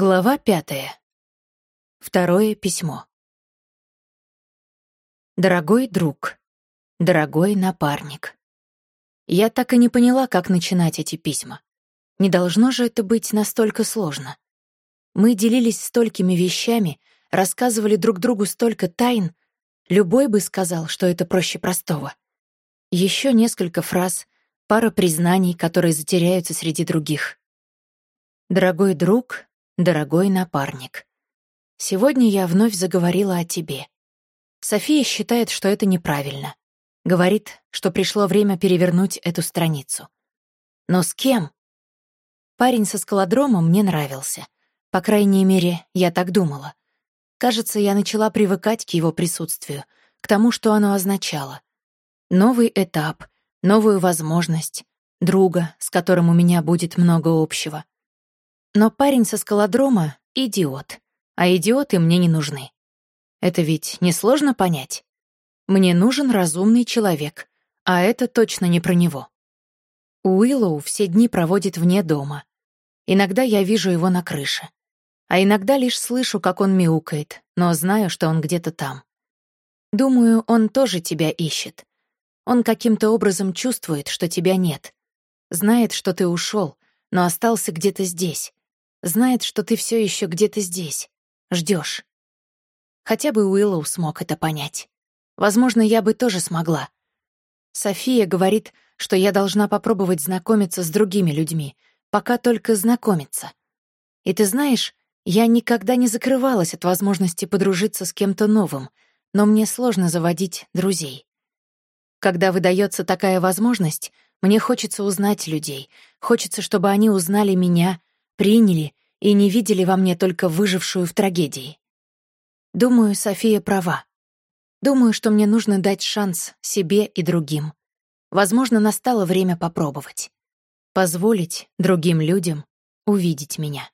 Глава пятая. Второе письмо. Дорогой друг, дорогой напарник. Я так и не поняла, как начинать эти письма. Не должно же это быть настолько сложно. Мы делились столькими вещами, рассказывали друг другу столько тайн. Любой бы сказал, что это проще простого. Еще несколько фраз, пара признаний, которые затеряются среди других. Дорогой друг, дорогой напарник. Сегодня я вновь заговорила о тебе. София считает, что это неправильно. Говорит, что пришло время перевернуть эту страницу. Но с кем? Парень со скалодрома мне нравился. По крайней мере, я так думала. Кажется, я начала привыкать к его присутствию, к тому, что оно означало. Новый этап, новую возможность, друга, с которым у меня будет много общего. Но парень со скалодрома — идиот, а идиоты мне не нужны. Это ведь несложно понять. Мне нужен разумный человек, а это точно не про него. Уиллоу все дни проводит вне дома. Иногда я вижу его на крыше. А иногда лишь слышу, как он мяукает, но знаю, что он где-то там. Думаю, он тоже тебя ищет. Он каким-то образом чувствует, что тебя нет. Знает, что ты ушел, но остался где-то здесь. Знает, что ты все еще где-то здесь. ждешь. Хотя бы Уиллоу смог это понять. Возможно, я бы тоже смогла. София говорит, что я должна попробовать знакомиться с другими людьми, пока только знакомиться. И ты знаешь, я никогда не закрывалась от возможности подружиться с кем-то новым, но мне сложно заводить друзей. Когда выдается такая возможность, мне хочется узнать людей, хочется, чтобы они узнали меня, приняли и не видели во мне только выжившую в трагедии. Думаю, София права. Думаю, что мне нужно дать шанс себе и другим. Возможно, настало время попробовать. Позволить другим людям увидеть меня.